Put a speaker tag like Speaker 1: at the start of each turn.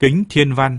Speaker 1: Kính Thiên Văn.